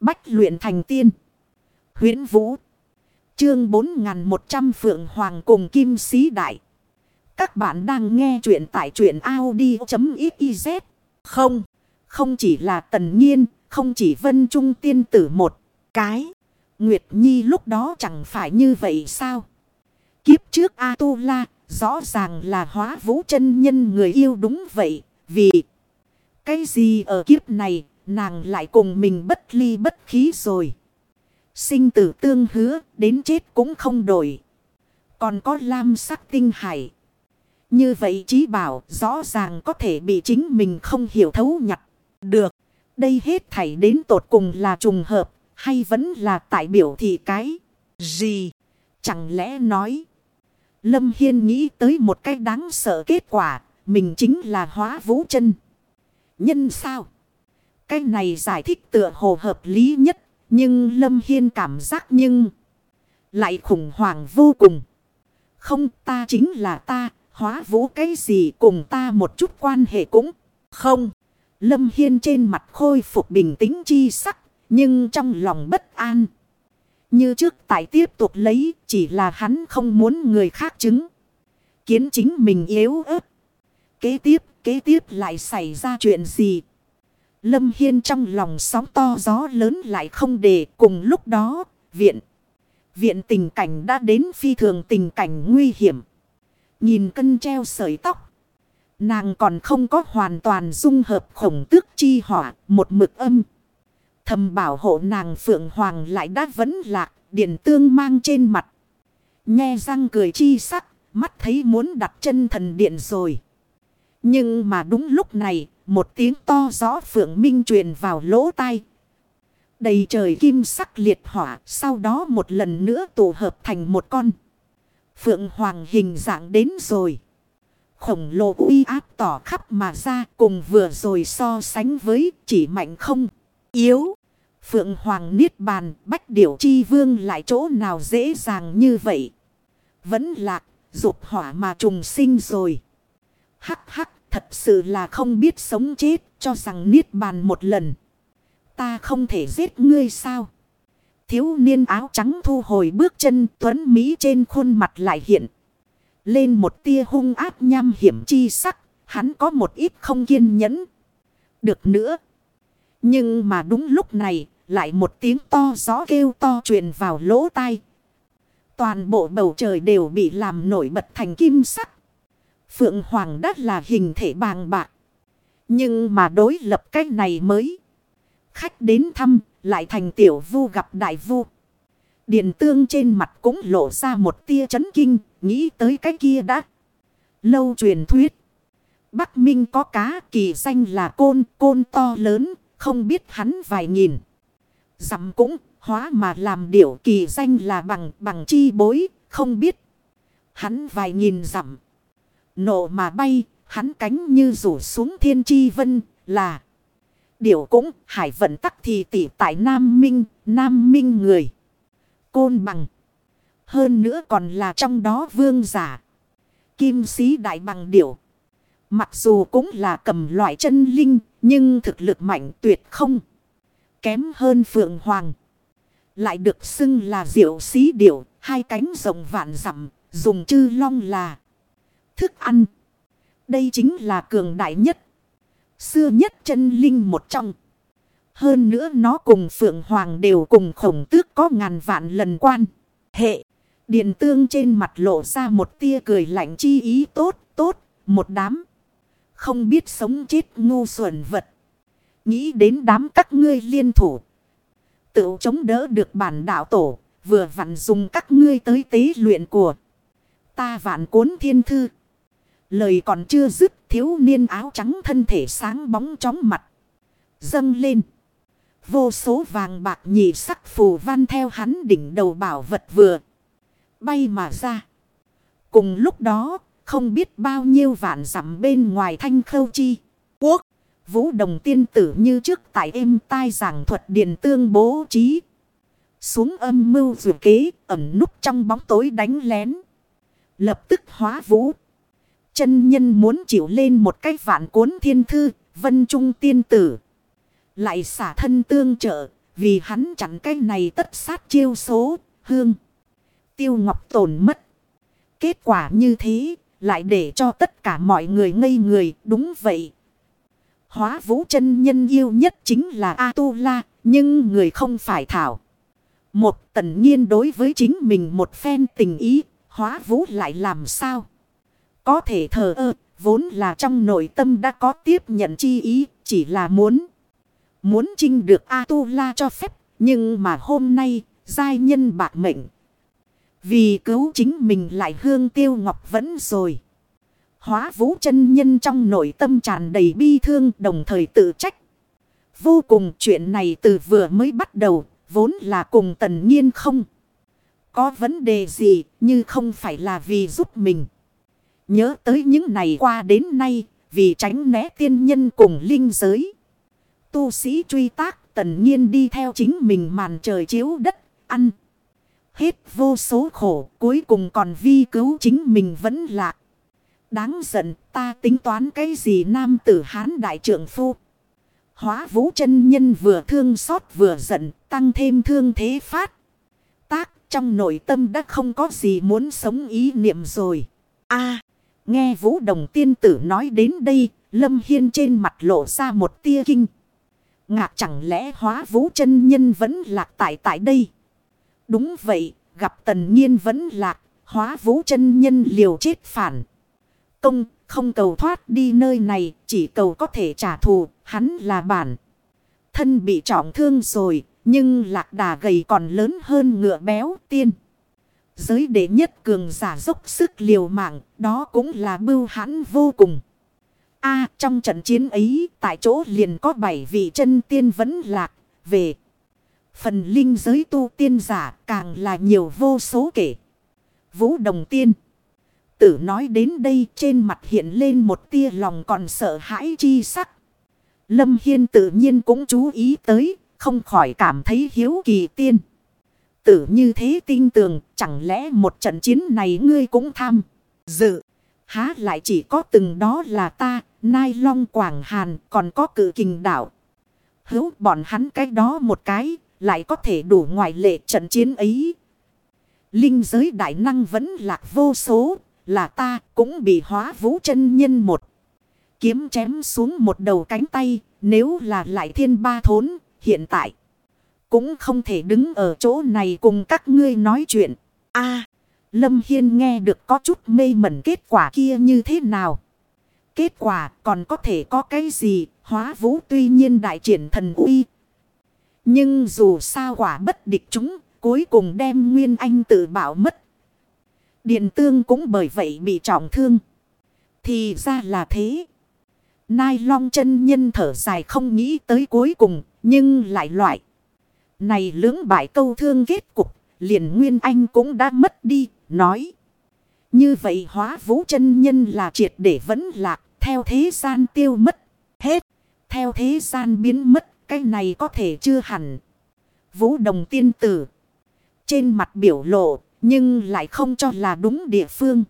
Bách luyện thành tiên. huyễn Vũ. Chương 4100 Phượng Hoàng cùng Kim Sĩ Đại. Các bạn đang nghe truyện tại truyện Audi.xyz. Không. Không chỉ là tần nhiên. Không chỉ vân trung tiên tử một cái. Nguyệt Nhi lúc đó chẳng phải như vậy sao? Kiếp trước A-tu-la, rõ ràng là hóa vũ chân nhân người yêu đúng vậy. Vì cái gì ở kiếp này nàng lại cùng mình bất ly bất khí rồi. Sinh tử tương hứa, đến chết cũng không đổi. Còn có lam sắc tinh hải. Như vậy trí bảo rõ ràng có thể bị chính mình không hiểu thấu nhặt. Được. Đây hết thảy đến tột cùng là trùng hợp. Hay vẫn là tại biểu thị cái gì? Chẳng lẽ nói. Lâm Hiên nghĩ tới một cái đáng sợ kết quả. Mình chính là hóa vũ chân. Nhân sao? Cái này giải thích tựa hồ hợp lý nhất. Nhưng Lâm Hiên cảm giác nhưng. Lại khủng hoảng vô cùng. Không ta chính là ta. Hóa vũ cái gì cùng ta một chút quan hệ cũng không. Lâm Hiên trên mặt khôi phục bình tĩnh chi sắc. Nhưng trong lòng bất an. Như trước tại tiếp tục lấy. Chỉ là hắn không muốn người khác chứng. Kiến chính mình yếu ớt. Kế tiếp, kế tiếp lại xảy ra chuyện gì? Lâm Hiên trong lòng sóng to gió lớn lại không để cùng lúc đó, viện. Viện tình cảnh đã đến phi thường tình cảnh nguy hiểm. Nhìn cân treo sợi tóc. Nàng còn không có hoàn toàn dung hợp khổng tước chi hỏa, một mực âm. Thầm bảo hộ nàng Phượng Hoàng lại đã vẫn lạc, điện tương mang trên mặt. Nghe răng cười chi sắc, mắt thấy muốn đặt chân thần điện rồi. Nhưng mà đúng lúc này, một tiếng to gió phượng minh truyền vào lỗ tai. Đầy trời kim sắc liệt hỏa, sau đó một lần nữa tụ hợp thành một con. Phượng hoàng hình dạng đến rồi. Khổng lồ uy áp tỏ khắp mà ra cùng vừa rồi so sánh với chỉ mạnh không, yếu. Phượng hoàng niết bàn, bách điểu chi vương lại chỗ nào dễ dàng như vậy. Vẫn lạc, dục hỏa mà trùng sinh rồi. Hắc hắc Thật sự là không biết sống chết cho rằng niết bàn một lần. Ta không thể giết ngươi sao? Thiếu niên áo trắng thu hồi bước chân tuấn Mỹ trên khuôn mặt lại hiện. Lên một tia hung áp nham hiểm chi sắc. Hắn có một ít không kiên nhẫn. Được nữa. Nhưng mà đúng lúc này, lại một tiếng to gió kêu to truyền vào lỗ tai. Toàn bộ bầu trời đều bị làm nổi bật thành kim sắc. Phượng Hoàng đất là hình thể bàng bạc. Nhưng mà đối lập cách này mới. Khách đến thăm, lại thành tiểu vu gặp đại vu. Điện tương trên mặt cũng lộ ra một tia chấn kinh. Nghĩ tới cái kia đã. Lâu truyền thuyết. Bắc Minh có cá, kỳ danh là côn. Côn to lớn. Không biết hắn vài nghìn. Dặm cũng, hóa mà làm điểu, kỳ danh là bằng bằng chi bối. Không biết. Hắn vài nghìn dặm. Nộ mà bay, hắn cánh như rủ xuống thiên chi vân, là. Điều cũng hải vận tắc thì tỷ tại Nam Minh, Nam Minh người. Côn bằng. Hơn nữa còn là trong đó vương giả. Kim sĩ đại bằng điểu. Mặc dù cũng là cầm loại chân linh, nhưng thực lực mạnh tuyệt không. Kém hơn Phượng Hoàng. Lại được xưng là diệu sĩ điểu, hai cánh rộng vạn dặm dùng chư long là thức ăn. Đây chính là cường đại nhất. Xưa nhất chân linh một trong. Hơn nữa nó cùng Phượng Hoàng đều cùng khổng tước có ngàn vạn lần quan. Hệ. Điện tương trên mặt lộ ra một tia cười lạnh chi ý tốt, tốt, một đám. Không biết sống chết ngu xuẩn vật. Nghĩ đến đám các ngươi liên thủ. Tự chống đỡ được bản đạo tổ. Vừa vặn dùng các ngươi tới tế luyện của. Ta vạn cuốn thiên thư. Lời còn chưa dứt thiếu niên áo trắng thân thể sáng bóng chóng mặt. Dâng lên. Vô số vàng bạc nhị sắc phù văn theo hắn đỉnh đầu bảo vật vừa. Bay mà ra. Cùng lúc đó, không biết bao nhiêu vạn dặm bên ngoài thanh khâu chi. Quốc, vũ đồng tiên tử như trước tại êm tai giảng thuật điện tương bố trí. Xuống âm mưu dù kế, ẩn núp trong bóng tối đánh lén. Lập tức hóa vũ. Chân nhân muốn chịu lên một cái vạn cuốn thiên thư, vân trung tiên tử. Lại xả thân tương trợ, Vì hắn chặn cái này tất sát chiêu số, hương. Tiêu ngọc tổn mất. Kết quả như thế, lại để cho tất cả mọi người ngây người, đúng vậy. Hóa vũ chân nhân yêu nhất chính là A-tu-la, nhưng người không phải Thảo. Một tần nhiên đối với chính mình một phen tình ý, hóa vũ lại làm sao? Có thể thờ ơ, vốn là trong nội tâm đã có tiếp nhận chi ý, chỉ là muốn. Muốn trinh được A-tu-la cho phép, nhưng mà hôm nay, giai nhân bạc mệnh. Vì cứu chính mình lại hương tiêu ngọc vẫn rồi. Hóa vũ chân nhân trong nội tâm tràn đầy bi thương đồng thời tự trách. Vô cùng chuyện này từ vừa mới bắt đầu, vốn là cùng tần nhiên không. Có vấn đề gì như không phải là vì giúp mình. Nhớ tới những ngày qua đến nay, vì tránh né tiên nhân cùng linh giới. Tu sĩ truy tác tần nhiên đi theo chính mình màn trời chiếu đất, ăn. Hết vô số khổ, cuối cùng còn vi cứu chính mình vẫn lạc. Đáng giận ta tính toán cái gì nam tử hán đại trưởng phu. Hóa vũ chân nhân vừa thương xót vừa giận tăng thêm thương thế phát. Tác trong nội tâm đã không có gì muốn sống ý niệm rồi. a nghe vũ đồng tiên tử nói đến đây lâm hiên trên mặt lộ ra một tia kinh. Ngạc chẳng lẽ hóa vũ chân nhân vẫn lạc tại tại đây. Đúng vậy gặp tần nhiên vẫn lạc hóa vũ chân nhân liều chết phản công, không cầu thoát đi nơi này, chỉ cầu có thể trả thù, hắn là bản. Thân bị trọng thương rồi, nhưng lạc đà gầy còn lớn hơn ngựa béo tiên. Giới đệ nhất cường giả dốc sức liều mạng, đó cũng là bưu hãn vô cùng. a trong trận chiến ấy, tại chỗ liền có bảy vị chân tiên vẫn lạc, về. Phần linh giới tu tiên giả càng là nhiều vô số kể. Vũ đồng tiên tử nói đến đây trên mặt hiện lên một tia lòng còn sợ hãi chi sắc. Lâm Hiên tự nhiên cũng chú ý tới, không khỏi cảm thấy hiếu kỳ tiên. Tử như thế tin tưởng, chẳng lẽ một trận chiến này ngươi cũng tham, dự. Há lại chỉ có từng đó là ta, Nai Long Quảng Hàn, còn có cử kình đảo. Hữu bọn hắn cái đó một cái, lại có thể đủ ngoại lệ trận chiến ấy. Linh giới đại năng vẫn lạc vô số, là ta cũng bị hóa vũ chân nhân một. Kiếm chém xuống một đầu cánh tay, nếu là lại thiên ba thốn, hiện tại. Cũng không thể đứng ở chỗ này cùng các ngươi nói chuyện. a Lâm Hiên nghe được có chút mê mẩn kết quả kia như thế nào. Kết quả còn có thể có cái gì, hóa vũ tuy nhiên đại triển thần uy. Nhưng dù sao quả bất địch chúng, cuối cùng đem Nguyên Anh tự bảo mất Điện tương cũng bởi vậy bị trọng thương. Thì ra là thế. Nai long chân nhân thở dài không nghĩ tới cuối cùng. Nhưng lại loại. Này lưỡng bại câu thương kết cục. Liền Nguyên Anh cũng đã mất đi. Nói. Như vậy hóa vũ chân nhân là triệt để vẫn lạc. Theo thế gian tiêu mất. Hết. Theo thế gian biến mất. Cái này có thể chưa hẳn. Vũ đồng tiên tử. Trên mặt biểu lộ, nhưng lại không cho là đúng địa phương.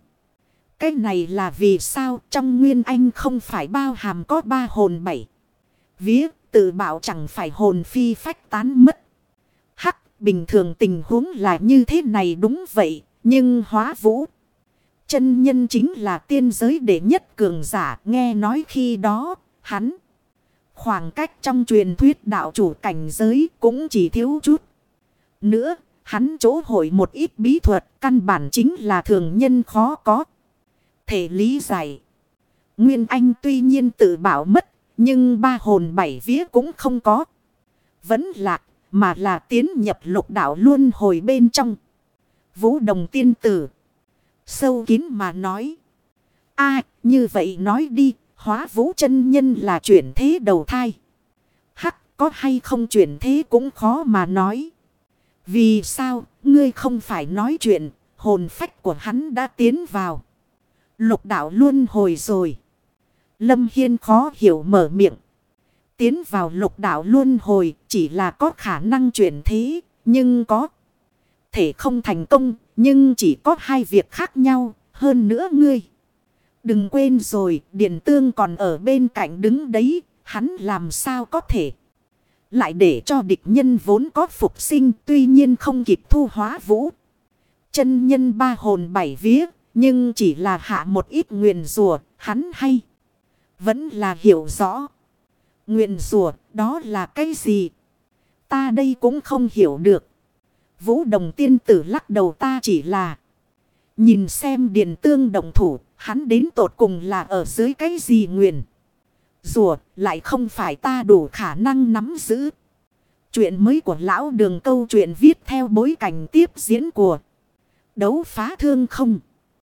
Cái này là vì sao trong Nguyên Anh không phải bao hàm có ba hồn bảy. Vía, tự bảo chẳng phải hồn phi phách tán mất. Bình thường tình huống là như thế này đúng vậy. Nhưng hóa vũ. Chân nhân chính là tiên giới đệ nhất cường giả, nghe nói khi đó, hắn. Khoảng cách trong truyền thuyết đạo chủ cảnh giới cũng chỉ thiếu chút. Nữa, Hắn chỗ hội một ít bí thuật, căn bản chính là thường nhân khó có. Thể lý giải. Nguyên Anh tuy nhiên tự bảo mất. Nhưng ba hồn bảy vía cũng không có. Vẫn lạc mà là tiến nhập lục đạo luôn hồi bên trong. Vũ đồng tiên tử. Sâu kín mà nói. a như vậy nói đi. Hóa vũ chân nhân là chuyển thế đầu thai. Hắc có hay không chuyển thế cũng khó mà nói. Vì sao, ngươi không phải nói chuyện, hồn phách của hắn đã tiến vào. Lục đạo luôn hồi rồi. Lâm Hiên khó hiểu mở miệng. Tiến vào lục đạo luôn hồi chỉ là có khả năng chuyển thế, nhưng có thể không thành công, nhưng chỉ có hai việc khác nhau, hơn nữa ngươi. Đừng quên rồi, Điện Tương còn ở bên cạnh đứng đấy, hắn làm sao có thể Lại để cho địch nhân vốn có phục sinh tuy nhiên không kịp thu hóa vũ. Chân nhân ba hồn bảy vía nhưng chỉ là hạ một ít nguyền rùa hắn hay. Vẫn là hiểu rõ. Nguyện rùa đó là cái gì? Ta đây cũng không hiểu được. Vũ đồng tiên tử lắc đầu ta chỉ là. Nhìn xem điện tương đồng thủ. Hắn đến tột cùng là ở dưới cái gì nguyện. Rùa lại không phải ta đủ khả năng nắm giữ. Chuyện mới của lão đường câu chuyện viết theo bối cảnh tiếp diễn của đấu phá thương không.